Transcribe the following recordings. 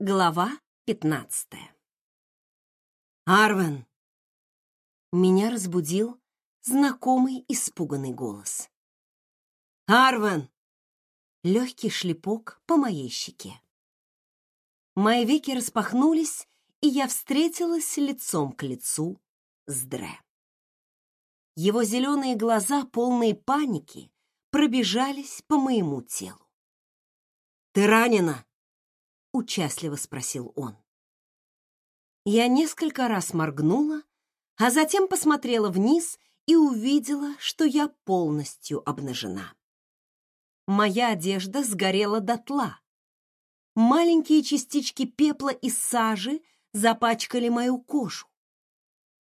Глава пятнадцатая. «Арвен!» Меня разбудил знакомый испуганный голос. «Арвен!» Легкий шлепок по моей щеке. Мои веки распахнулись, и я встретилась лицом к лицу с Дре. Его зеленые глаза, полные паники, пробежались по моему телу. «Ты ранена?» — участливо спросил он. Я несколько раз моргнула, а затем посмотрела вниз и увидела, что я полностью обнажена. Моя одежда сгорела дотла. Маленькие частички пепла и сажи запачкали мою кожу.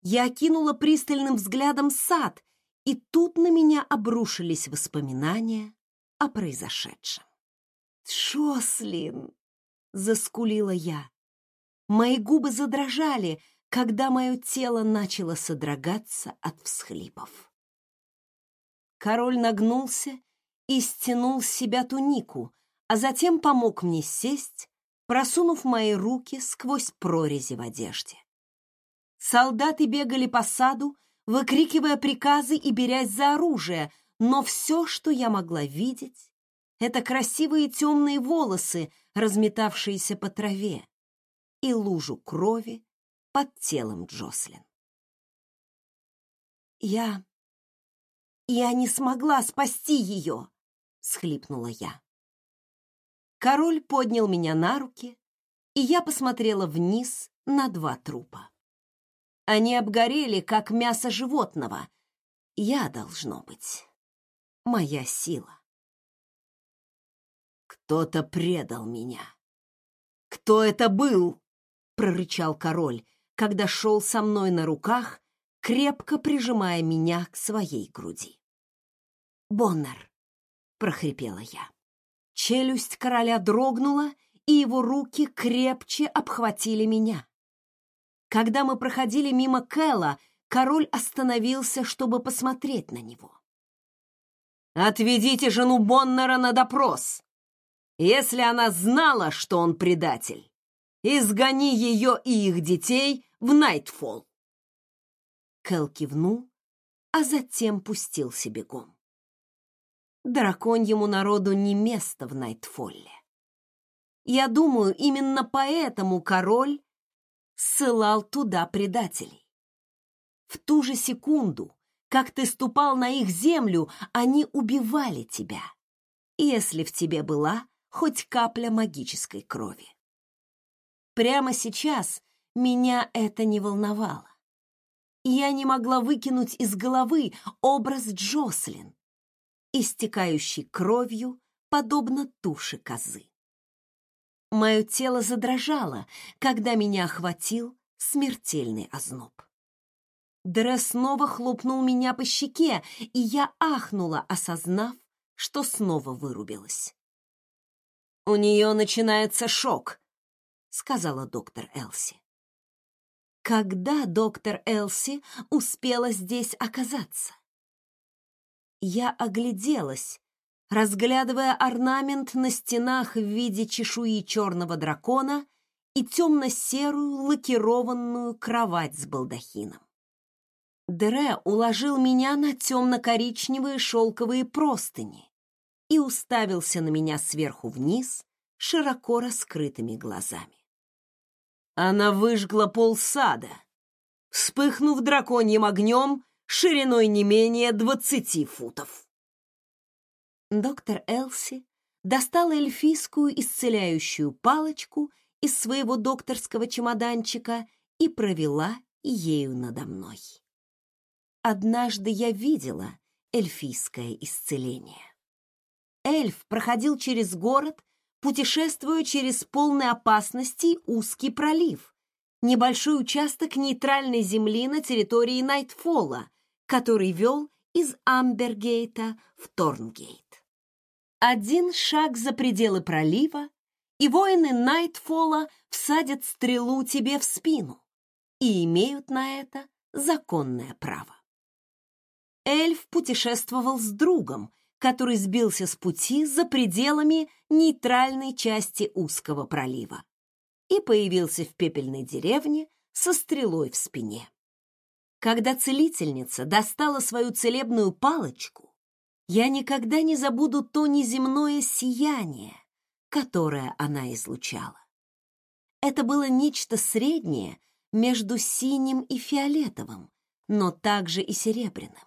Я окинула пристальным взглядом сад, и тут на меня обрушились воспоминания о произошедшем. «Шослин!» Заскулила я. Мои губы задрожали, когда мое тело начало содрогаться от всхлипов. Король нагнулся и стянул с себя тунику, а затем помог мне сесть, просунув мои руки сквозь прорези в одежде. Солдаты бегали по саду, выкрикивая приказы и берясь за оружие, но все, что я могла видеть, это красивые темные волосы, разметавшиеся по траве, и лужу крови под телом Джослин. «Я... я не смогла спасти ее!» — схлипнула я. Король поднял меня на руки, и я посмотрела вниз на два трупа. Они обгорели, как мясо животного. Я, должно быть, моя сила. Кто-то предал меня. Кто это был? прорычал король, когда шел со мной на руках, крепко прижимая меня к своей груди. Боннер, прохрипела я. Челюсть короля дрогнула, и его руки крепче обхватили меня. Когда мы проходили мимо Кэла, король остановился, чтобы посмотреть на него. «Отведите жену Боннера на допрос!» Если она знала, что он предатель, изгони ее и их детей в Найтфолл. Кэл кивнул, а затем пустился бегом. Драконьему народу не место в Найтфолле. Я думаю, именно поэтому король ссылал туда предателей. В ту же секунду, как ты ступал на их землю, они убивали тебя, если в тебе была хоть капля магической крови. Прямо сейчас меня это не волновало. Я не могла выкинуть из головы образ Джослин, истекающий кровью, подобно туше козы. Мое тело задрожало, когда меня охватил смертельный озноб. Дре снова хлопнул меня по щеке, и я ахнула, осознав, что снова вырубилась. «У нее начинается шок», — сказала доктор Элси. Когда доктор Элси успела здесь оказаться? Я огляделась, разглядывая орнамент на стенах в виде чешуи черного дракона и темно-серую лакированную кровать с балдахином. Дре уложил меня на темно-коричневые шелковые простыни и уставился на меня сверху вниз широко раскрытыми глазами. Она выжгла пол сада, вспыхнув драконьим огнем шириной не менее двадцати футов. Доктор Элси достала эльфийскую исцеляющую палочку из своего докторского чемоданчика и провела ею надо мной. Однажды я видела эльфийское исцеление эльф проходил через город, путешествуя через полный опасностей узкий пролив, небольшой участок нейтральной земли на территории Найтфолла, который вел из Амбергейта в Торнгейт. Один шаг за пределы пролива, и воины Найтфолла всадят стрелу тебе в спину и имеют на это законное право. Эльф путешествовал с другом, который сбился с пути за пределами нейтральной части узкого пролива. и появился в пепельной деревне со стрелой в спине. Когда целительница достала свою целебную палочку, я никогда не забуду то неземное сияние, которое она излучала. Это было нечто среднее между синим и фиолетовым, но также и серебряным.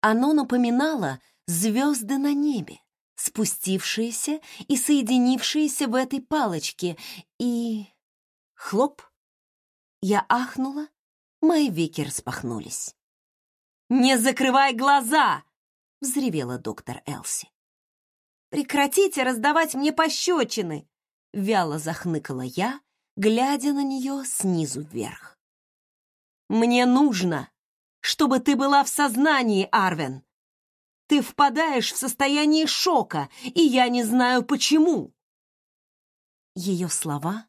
Оно напоминало звезды на небе, спустившиеся и соединившиеся в этой палочке, и... Хлоп! Я ахнула, мои веки распахнулись. «Не закрывай глаза!» — взревела доктор Элси. «Прекратите раздавать мне пощечины!» — вяло захныкала я, глядя на нее снизу вверх. «Мне нужно, чтобы ты была в сознании, Арвен. Ты впадаешь в состояние шока, и я не знаю почему». Ее слова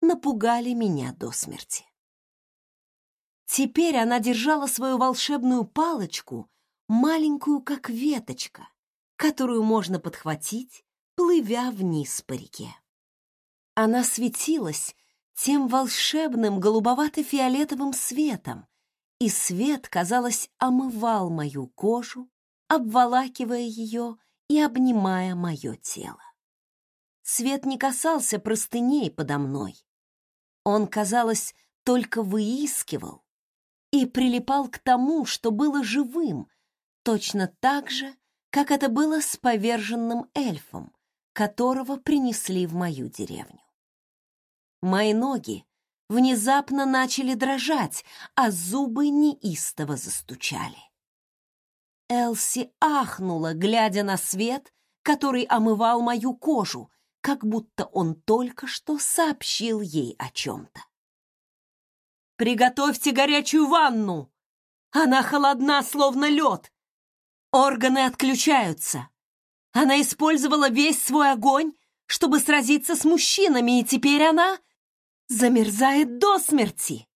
напугали меня до смерти. Теперь она держала свою волшебную палочку, маленькую как веточка, которую можно подхватить, плывя вниз по реке. Она светилась тем волшебным голубовато-фиолетовым светом, и свет, казалось, омывал мою кожу, обволакивая ее и обнимая мое тело. Свет не касался простыней подо мной. Он, казалось, только выискивал и прилипал к тому, что было живым, точно так же, как это было с поверженным эльфом, которого принесли в мою деревню. Мои ноги внезапно начали дрожать, а зубы неистово застучали. Элси ахнула, глядя на свет, который омывал мою кожу, как будто он только что сообщил ей о чем-то. «Приготовьте горячую ванну! Она холодна, словно лед! Органы отключаются! Она использовала весь свой огонь, чтобы сразиться с мужчинами, и теперь она замерзает до смерти.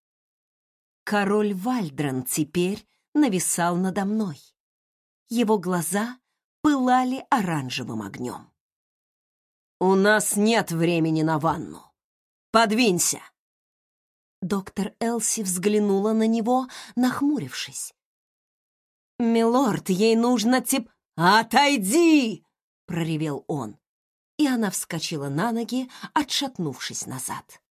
Король Вальдрон теперь нависал надо мной. Его глаза пылали оранжевым огнем. «У нас нет времени на ванну. Подвинься!» Доктор Элси взглянула на него, нахмурившись. «Милорд, ей нужно тип...» «Отойди!» — проревел он, и она вскочила на ноги, отшатнувшись назад.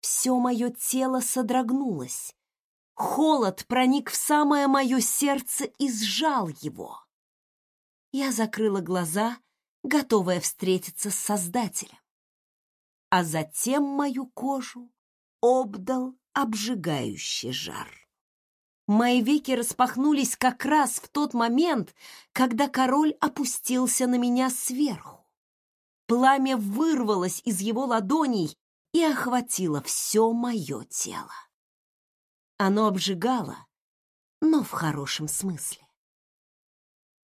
Все мое тело содрогнулось. Холод проник в самое мое сердце и сжал его. Я закрыла глаза, готовая встретиться с Создателем. А затем мою кожу обдал обжигающий жар. Мои веки распахнулись как раз в тот момент, когда король опустился на меня сверху. Пламя вырвалось из его ладоней и охватило все мое тело. Оно обжигало, но в хорошем смысле.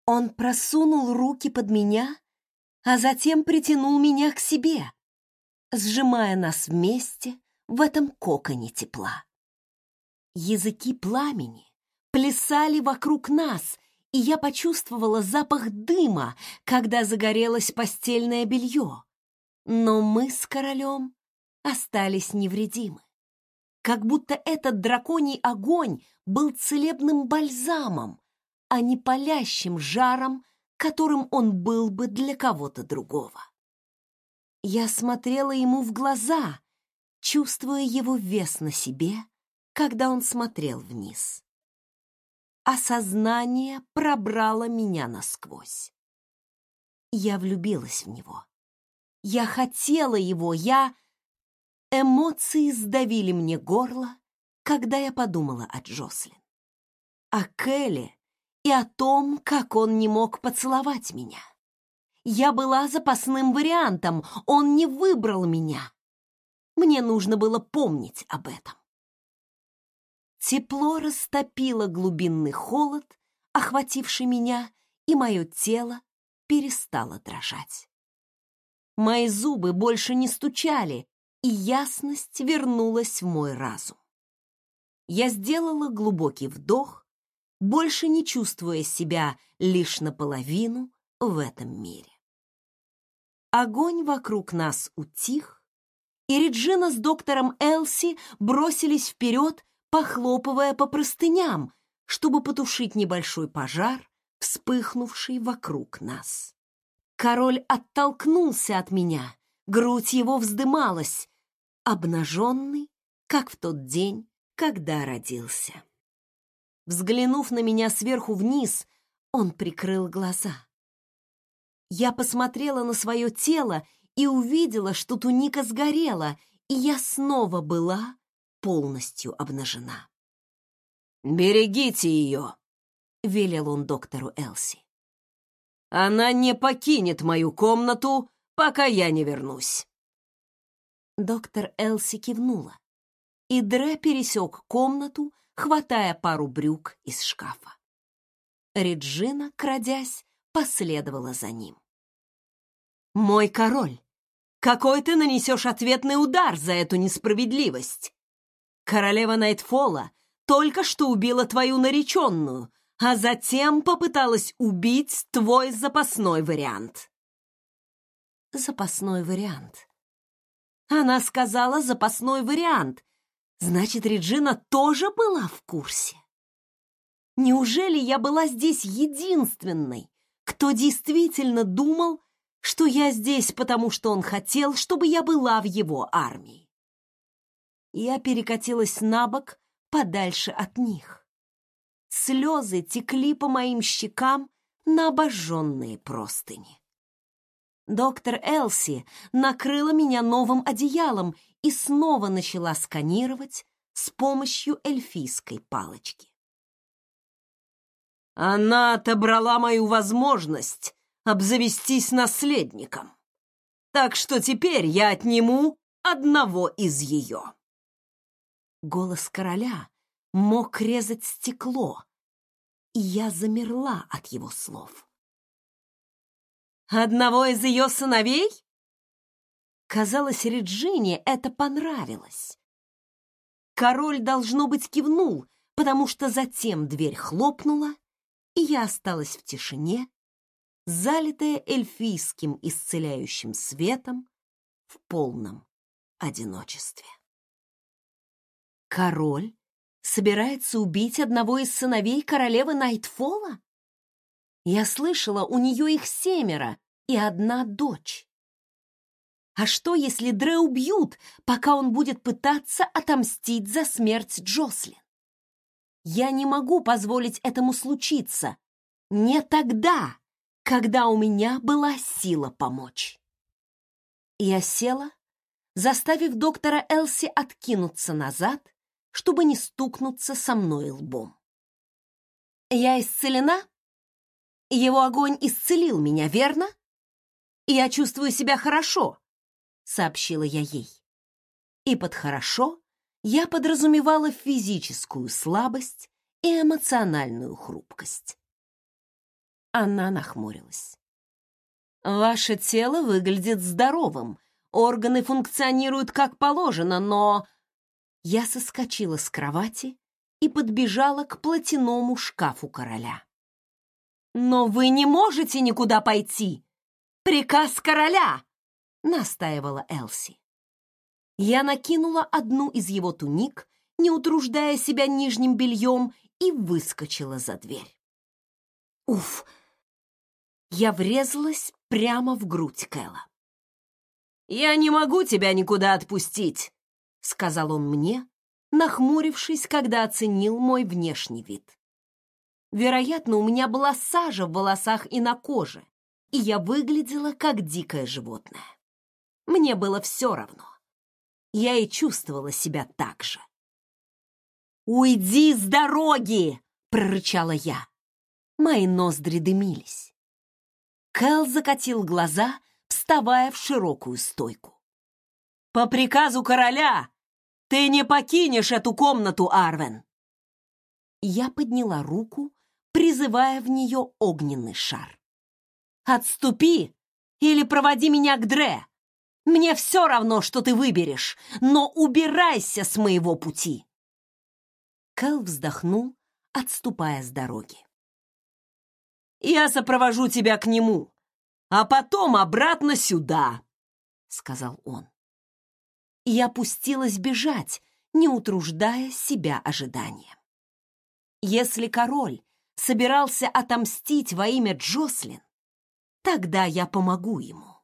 Он просунул руки под меня, а затем притянул меня к себе, сжимая нас вместе в этом коконе тепла. Языки пламени плясали вокруг нас, и я почувствовала запах дыма, когда загорелось постельное белье. Но мы с королем остались невредимы. Как будто этот драконий огонь был целебным бальзамом, а не палящим жаром, которым он был бы для кого-то другого. Я смотрела ему в глаза, чувствуя его вес на себе, когда он смотрел вниз. Осознание пробрало меня насквозь. Я влюбилась в него. Я хотела его, я Эмоции сдавили мне горло, когда я подумала о Джослин. О Келли и о том, как он не мог поцеловать меня. Я была запасным вариантом, он не выбрал меня. Мне нужно было помнить об этом. Тепло растопило глубинный холод, охвативший меня, и мое тело перестало дрожать. Мои зубы больше не стучали, и ясность вернулась в мой разум. Я сделала глубокий вдох, больше не чувствуя себя лишь наполовину в этом мире. Огонь вокруг нас утих, и Реджина с доктором Элси бросились вперед, похлопывая по простыням, чтобы потушить небольшой пожар, вспыхнувший вокруг нас. Король оттолкнулся от меня, грудь его вздымалась, обнаженный, как в тот день, когда родился. Взглянув на меня сверху вниз, он прикрыл глаза. Я посмотрела на свое тело и увидела, что туника сгорела, и я снова была полностью обнажена. «Берегите ее!» — велел он доктору Элси. «Она не покинет мою комнату, пока я не вернусь». Доктор Элси кивнула, и Дре пересек комнату, хватая пару брюк из шкафа. Реджина, крадясь, последовала за ним. «Мой король, какой ты нанесешь ответный удар за эту несправедливость? Королева Найтфола только что убила твою нареченную, а затем попыталась убить твой запасной вариант». «Запасной вариант», она сказала запасной вариант. Значит, Реджина тоже была в курсе. Неужели я была здесь единственной, кто действительно думал, что я здесь, потому что он хотел, чтобы я была в его армии? Я перекатилась на бок подальше от них. Слезы текли по моим щекам на обожженные простыни. Доктор Элси накрыла меня новым одеялом и снова начала сканировать с помощью эльфийской палочки. Она отобрала мою возможность обзавестись наследником. Так что теперь я отниму одного из ее. Голос короля мог резать стекло, и я замерла от его слов. Одного из ее сыновей? Казалось, Реджине это понравилось. Король, должно быть, кивнул, потому что затем дверь хлопнула, и я осталась в тишине, залитая эльфийским исцеляющим светом в полном одиночестве. Король собирается убить одного из сыновей королевы Найтфола? Я слышала, у нее их семеро и одна дочь. А что, если Дре убьют, пока он будет пытаться отомстить за смерть Джослин? Я не могу позволить этому случиться. Не тогда, когда у меня была сила помочь. Я села, заставив доктора Элси откинуться назад, чтобы не стукнуться со мной лбом. «Я исцелена?» Его огонь исцелил меня, верно? Я чувствую себя хорошо, сообщила я ей. И под хорошо я подразумевала физическую слабость и эмоциональную хрупкость. Она нахмурилась. Ваше тело выглядит здоровым, органы функционируют как положено, но я соскочила с кровати и подбежала к платяному шкафу короля. «Но вы не можете никуда пойти! Приказ короля!» — настаивала Элси. Я накинула одну из его туник, не утруждая себя нижним бельем, и выскочила за дверь. Уф! Я врезалась прямо в грудь Кэла. «Я не могу тебя никуда отпустить», — сказал он мне, нахмурившись, когда оценил мой внешний вид. Вероятно, у меня была сажа в волосах и на коже, и я выглядела как дикое животное. Мне было все равно. Я и чувствовала себя так же. «Уйди с дороги!» — прорычала я. Мои ноздри дымились. Кэл закатил глаза, вставая в широкую стойку. «По приказу короля ты не покинешь эту комнату, Арвен!» Я подняла руку, призывая в нее огненный шар. «Отступи или проводи меня к Дре! Мне все равно, что ты выберешь, но убирайся с моего пути!» Кэл вздохнул, отступая с дороги. «Я сопровожу тебя к нему, а потом обратно сюда», — сказал он. и опустилась бежать, не утруждая себя ожиданием. Если король собирался отомстить во имя Джослин, тогда я помогу ему.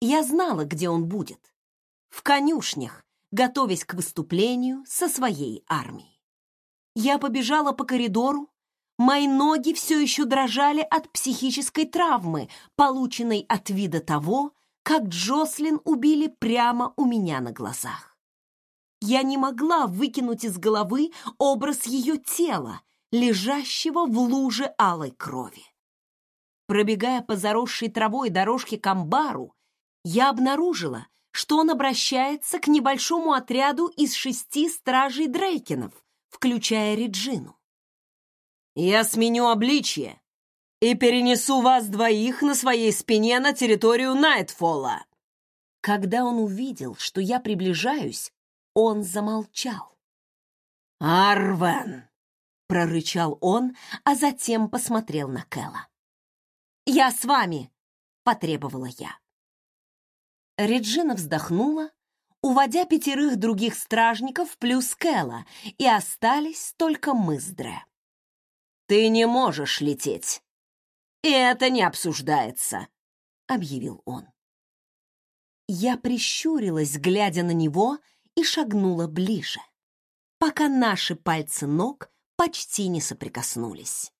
Я знала, где он будет. В конюшнях, готовясь к выступлению со своей армией. Я побежала по коридору, мои ноги все еще дрожали от психической травмы, полученной от вида того, как Джослин убили прямо у меня на глазах. Я не могла выкинуть из головы образ ее тела, лежащего в луже алой крови. Пробегая по заросшей травой дорожке к амбару, я обнаружила, что он обращается к небольшому отряду из шести стражей Дрейкинов, включая Реджину. «Я сменю обличье и перенесу вас двоих на своей спине на территорию Найтфолла». Когда он увидел, что я приближаюсь, он замолчал. «Арвен!» — прорычал он, а затем посмотрел на Кэла. «Я с вами!» — потребовала я. Реджина вздохнула, уводя пятерых других стражников плюс Кэла, и остались только мы с Дре. «Ты не можешь лететь, и это не обсуждается», — объявил он. Я прищурилась, глядя на него, и шагнула ближе, пока наши пальцы ног почти не соприкоснулись.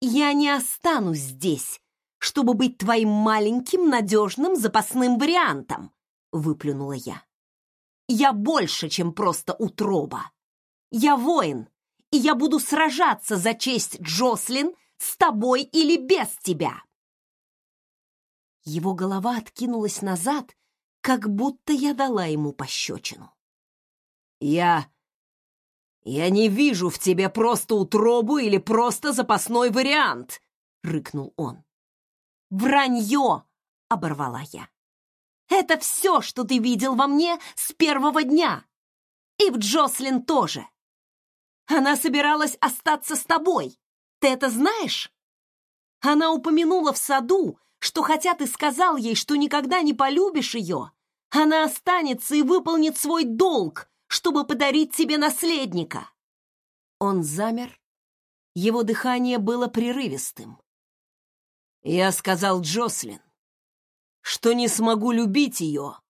«Я не останусь здесь, чтобы быть твоим маленьким надежным запасным вариантом», — выплюнула я. «Я больше, чем просто утроба. Я воин, и я буду сражаться за честь Джослин с тобой или без тебя». Его голова откинулась назад, как будто я дала ему пощечину. «Я... я не вижу в тебе просто утробу или просто запасной вариант», — рыкнул он. «Вранье!» — оборвала я. «Это все, что ты видел во мне с первого дня. И в Джослин тоже. Она собиралась остаться с тобой. Ты это знаешь?» Она упомянула в саду, что хотя ты сказал ей, что никогда не полюбишь ее, она останется и выполнит свой долг, чтобы подарить тебе наследника. Он замер. Его дыхание было прерывистым. Я сказал Джослин, что не смогу любить ее,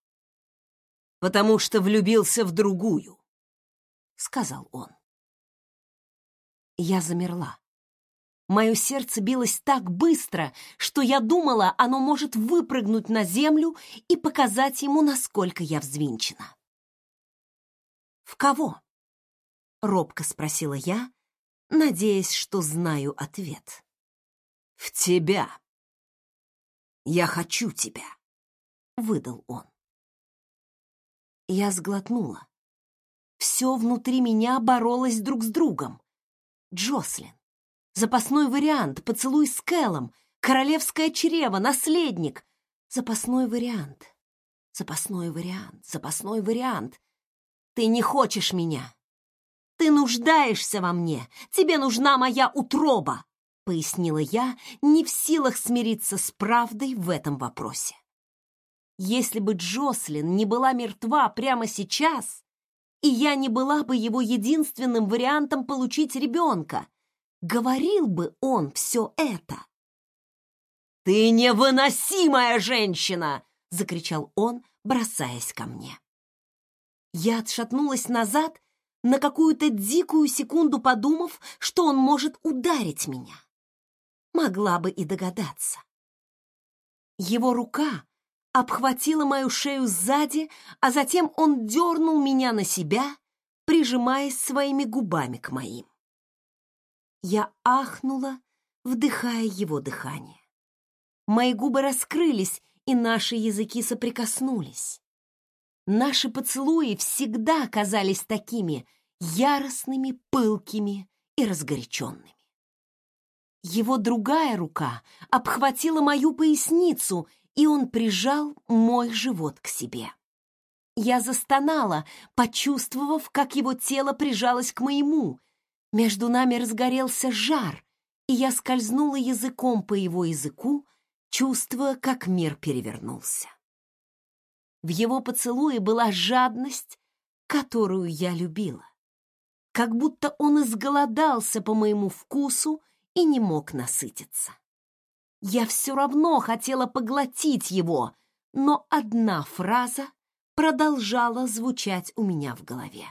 потому что влюбился в другую, — сказал он. Я замерла. Мое сердце билось так быстро, что я думала, оно может выпрыгнуть на землю и показать ему, насколько я взвинчена. «В кого?» — робко спросила я, надеясь, что знаю ответ. «В тебя!» «Я хочу тебя!» — выдал он. Я сглотнула. Все внутри меня боролось друг с другом. Джослин. Запасной вариант, поцелуй с Кэлом, королевское чрево, наследник. Запасной вариант, запасной вариант, запасной вариант. Ты не хочешь меня. Ты нуждаешься во мне. Тебе нужна моя утроба пояснила я, не в силах смириться с правдой в этом вопросе. Если бы Джослин не была мертва прямо сейчас, и я не была бы его единственным вариантом получить ребенка, говорил бы он все это. «Ты невыносимая женщина!» — закричал он, бросаясь ко мне. Я отшатнулась назад, на какую-то дикую секунду подумав, что он может ударить меня могла бы и догадаться. Его рука обхватила мою шею сзади, а затем он дернул меня на себя, прижимаясь своими губами к моим. Я ахнула, вдыхая его дыхание. Мои губы раскрылись, и наши языки соприкоснулись. Наши поцелуи всегда казались такими яростными, пылкими и разгоряченными. Его другая рука обхватила мою поясницу, и он прижал мой живот к себе. Я застонала, почувствовав, как его тело прижалось к моему. Между нами разгорелся жар, и я скользнула языком по его языку, чувствуя, как мир перевернулся. В его поцелуе была жадность, которую я любила. Как будто он изголодался по моему вкусу и не мог насытиться. Я все равно хотела поглотить его, но одна фраза продолжала звучать у меня в голове.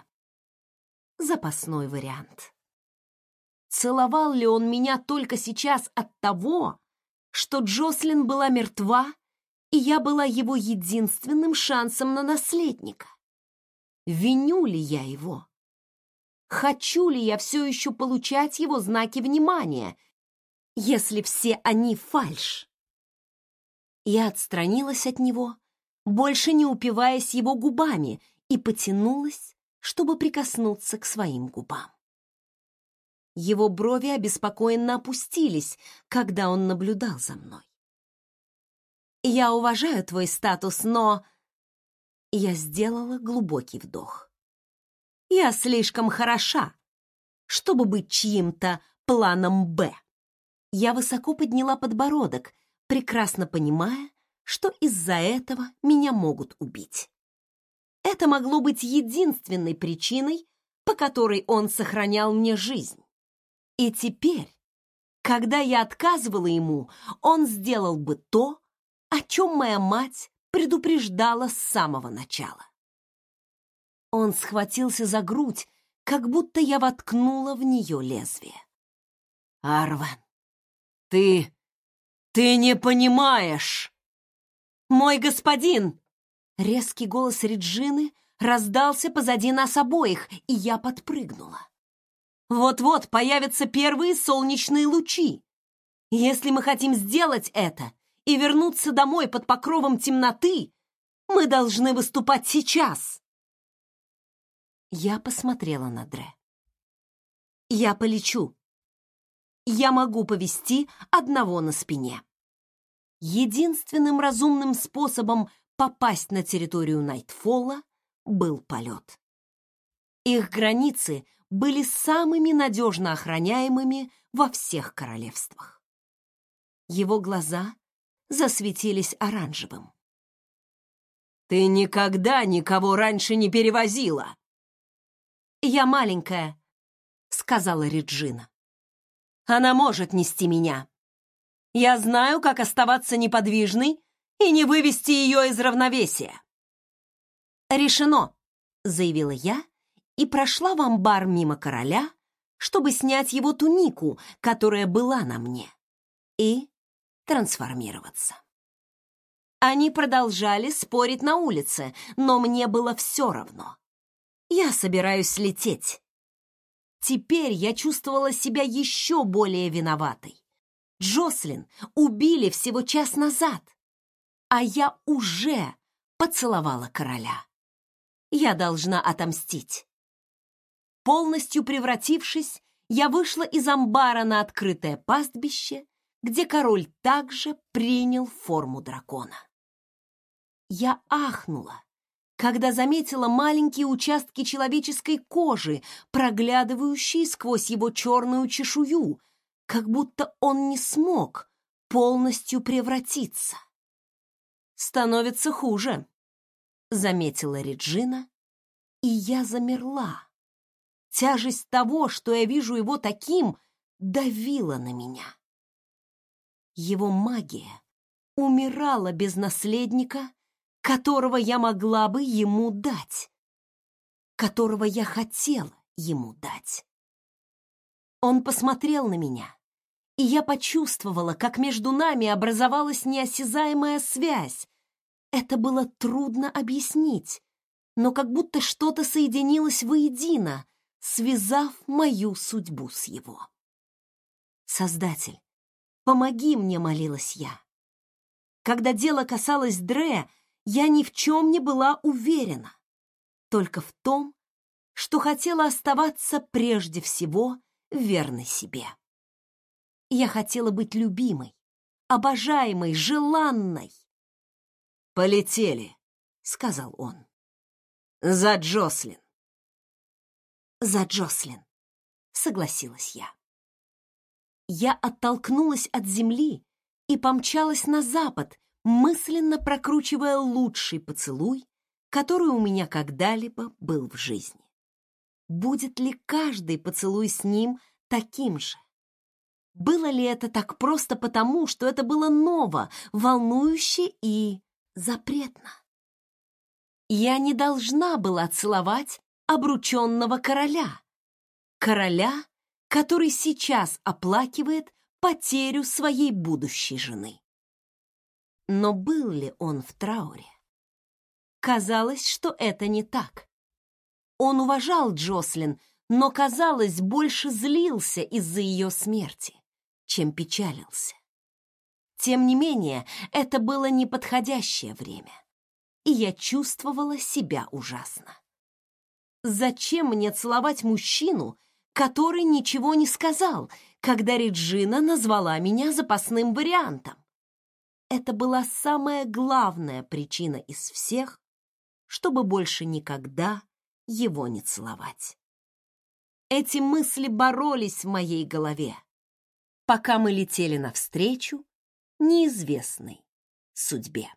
Запасной вариант. Целовал ли он меня только сейчас от того, что Джослин была мертва, и я была его единственным шансом на наследника? Виню ли я его? Хочу ли я все еще получать его знаки внимания, если все они фальшь? Я отстранилась от него, больше не упиваясь его губами, и потянулась, чтобы прикоснуться к своим губам. Его брови обеспокоенно опустились, когда он наблюдал за мной. «Я уважаю твой статус, но...» Я сделала глубокий вдох. «Я слишком хороша, чтобы быть чьим-то планом «Б». Я высоко подняла подбородок, прекрасно понимая, что из-за этого меня могут убить. Это могло быть единственной причиной, по которой он сохранял мне жизнь. И теперь, когда я отказывала ему, он сделал бы то, о чем моя мать предупреждала с самого начала. Он схватился за грудь, как будто я воткнула в нее лезвие. «Арвен, ты... ты не понимаешь!» «Мой господин!» Резкий голос Реджины раздался позади нас обоих, и я подпрыгнула. Вот-вот появятся первые солнечные лучи. Если мы хотим сделать это и вернуться домой под покровом темноты, мы должны выступать сейчас. Я посмотрела на Дре. Я полечу. Я могу повести одного на спине. Единственным разумным способом попасть на территорию Найтфолла был полет. Их границы были самыми надежно охраняемыми во всех королевствах. Его глаза засветились оранжевым. «Ты никогда никого раньше не перевозила!» «Я маленькая», — сказала Реджина. «Она может нести меня. Я знаю, как оставаться неподвижной и не вывести ее из равновесия». «Решено», — заявила я и прошла в амбар мимо короля, чтобы снять его тунику, которая была на мне, и трансформироваться. Они продолжали спорить на улице, но мне было все равно. Я собираюсь лететь. Теперь я чувствовала себя еще более виноватой. Джослин убили всего час назад, а я уже поцеловала короля. Я должна отомстить. Полностью превратившись, я вышла из амбара на открытое пастбище, где король также принял форму дракона. Я ахнула, когда заметила маленькие участки человеческой кожи, проглядывающие сквозь его черную чешую, как будто он не смог полностью превратиться. «Становится хуже», — заметила Реджина, и я замерла Тяжесть того, что я вижу его таким, давила на меня. Его магия умирала без наследника, которого я могла бы ему дать, которого я хотела ему дать. Он посмотрел на меня, и я почувствовала, как между нами образовалась неосязаемая связь. Это было трудно объяснить, но как будто что-то соединилось воедино, связав мою судьбу с его. Создатель, помоги мне, молилась я. Когда дело касалось Дре, я ни в чем не была уверена, только в том, что хотела оставаться прежде всего верной себе. Я хотела быть любимой, обожаемой, желанной. «Полетели», — сказал он. «За Джослин» за Джослин, согласилась я. Я оттолкнулась от земли и помчалась на запад, мысленно прокручивая лучший поцелуй, который у меня когда-либо был в жизни. Будет ли каждый поцелуй с ним таким же? Было ли это так просто потому, что это было ново, волнующе и запретно? Я не должна была целовать обрученного короля. Короля, который сейчас оплакивает потерю своей будущей жены. Но был ли он в трауре? Казалось, что это не так. Он уважал Джослин, но, казалось, больше злился из-за ее смерти, чем печалился. Тем не менее, это было неподходящее время, и я чувствовала себя ужасно. Зачем мне целовать мужчину, который ничего не сказал, когда Реджина назвала меня запасным вариантом? Это была самая главная причина из всех, чтобы больше никогда его не целовать. Эти мысли боролись в моей голове, пока мы летели навстречу неизвестной судьбе.